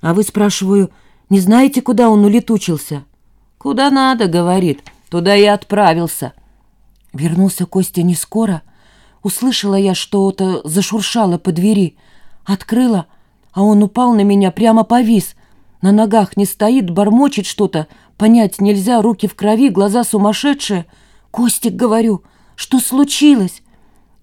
А вы, спрашиваю, не знаете, куда он улетучился? Куда надо, говорит, туда и отправился. Вернулся Костя не скоро. Услышала я, что-то зашуршало по двери. Открыла, а он упал на меня, прямо повис. На ногах не стоит, бормочет что-то. Понять нельзя, руки в крови, глаза сумасшедшие. «Костик, говорю, что случилось?»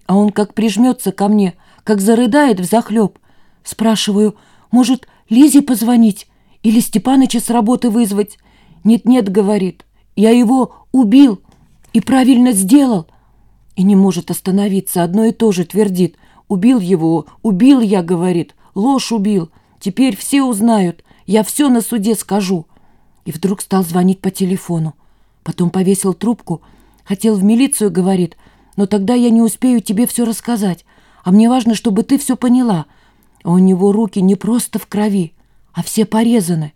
А он как прижмется ко мне, как зарыдает взахлеб. Спрашиваю, может, Лизе позвонить или Степаныча с работы вызвать? «Нет-нет», — говорит, — «я его убил и правильно сделал». И не может остановиться, одно и то же твердит. «Убил его, убил я», — говорит, — «ложь убил, теперь все узнают, я все на суде скажу». И вдруг стал звонить по телефону. Потом повесил трубку, хотел в милицию, говорит, «но тогда я не успею тебе все рассказать, а мне важно, чтобы ты все поняла». А у него руки не просто в крови, а все порезаны.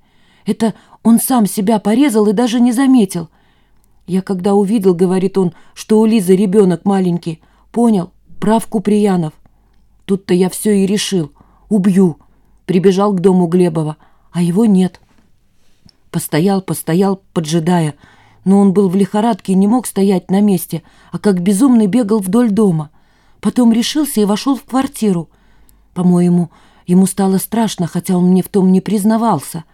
Это он сам себя порезал и даже не заметил. Я когда увидел, говорит он, что у Лизы ребенок маленький, понял, прав Куприянов. Тут-то я все и решил. Убью. Прибежал к дому Глебова, а его нет. Постоял, постоял, поджидая. Но он был в лихорадке и не мог стоять на месте, а как безумный бегал вдоль дома. Потом решился и вошел в квартиру. По-моему, ему стало страшно, хотя он мне в том не признавался.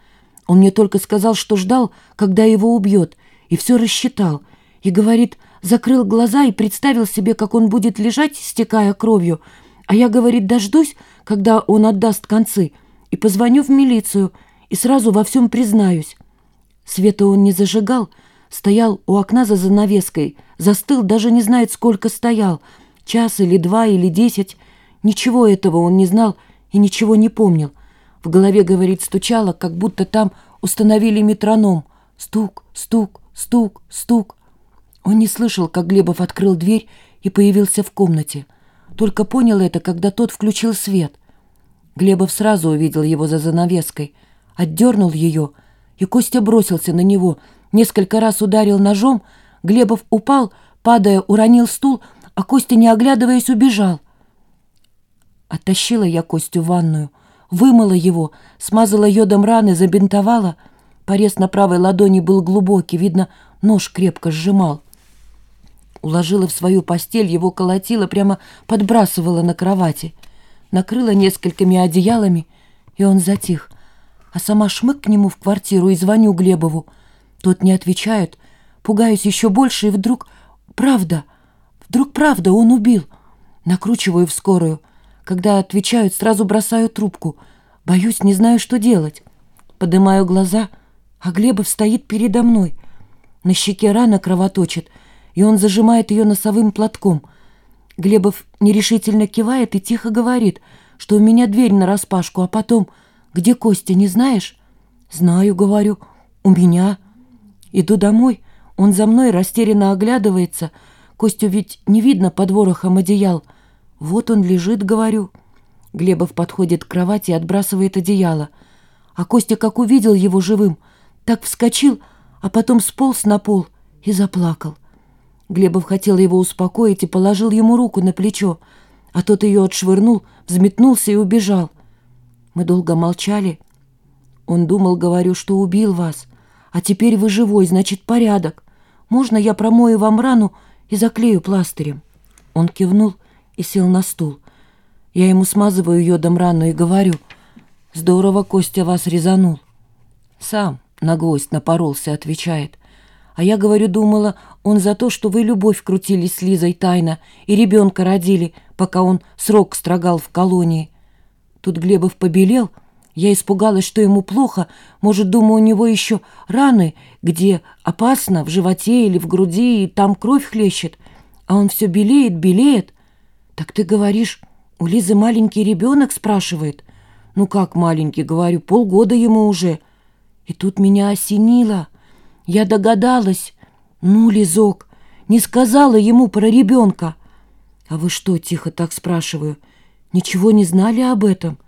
Он мне только сказал, что ждал, когда его убьет, и все рассчитал. И, говорит, закрыл глаза и представил себе, как он будет лежать, стекая кровью. А я, говорит, дождусь, когда он отдаст концы, и позвоню в милицию, и сразу во всем признаюсь. Света он не зажигал, стоял у окна за занавеской, застыл, даже не знает, сколько стоял, час или два или десять, Ничего этого он не знал и ничего не помнил. В голове, говорит, стучало, как будто там установили метроном. Стук, стук, стук, стук. Он не слышал, как Глебов открыл дверь и появился в комнате. Только понял это, когда тот включил свет. Глебов сразу увидел его за занавеской, отдернул ее, и Костя бросился на него, несколько раз ударил ножом, Глебов упал, падая, уронил стул, а Костя, не оглядываясь, убежал. Оттащила я Костю в ванную, вымыла его, смазала йодом раны, забинтовала. Порез на правой ладони был глубокий, видно, нож крепко сжимал. Уложила в свою постель, его колотила, прямо подбрасывала на кровати. Накрыла несколькими одеялами, и он затих. А сама шмык к нему в квартиру и звоню Глебову. Тот не отвечает. Пугаюсь еще больше, и вдруг... Правда! Вдруг правда, он убил. Накручиваю в скорую — когда отвечают, сразу бросаю трубку. Боюсь, не знаю, что делать. Поднимаю глаза, а Глебов стоит передо мной. На щеке рана кровоточит, и он зажимает ее носовым платком. Глебов нерешительно кивает и тихо говорит, что у меня дверь нараспашку, а потом «Где Костя, не знаешь?» «Знаю», — говорю, — «у меня». Иду домой, он за мной растерянно оглядывается. Костю ведь не видно под ворохом одеял — «Вот он лежит, говорю». Глебов подходит к кровати и отбрасывает одеяло. А Костя, как увидел его живым, так вскочил, а потом сполз на пол и заплакал. Глебов хотел его успокоить и положил ему руку на плечо, а тот ее отшвырнул, взметнулся и убежал. Мы долго молчали. Он думал, говорю, что убил вас, а теперь вы живой, значит, порядок. Можно я промою вам рану и заклею пластырем?» Он кивнул и сел на стул. Я ему смазываю йодом рану и говорю, «Здорово Костя вас резанул». «Сам на гвоздь напоролся», — отвечает. А я, говорю, думала, он за то, что вы любовь крутили с Лизой тайно и ребенка родили, пока он срок строгал в колонии. Тут Глебов побелел, я испугалась, что ему плохо, может, думаю, у него еще раны, где опасно, в животе или в груди, и там кровь хлещет. А он все белеет, белеет. «Так ты говоришь, у Лизы маленький ребенок?» — спрашивает. «Ну как маленький?» — говорю, «полгода ему уже». И тут меня осенило. Я догадалась. Ну, Лизок, не сказала ему про ребенка. «А вы что?» — тихо так спрашиваю. «Ничего не знали об этом?»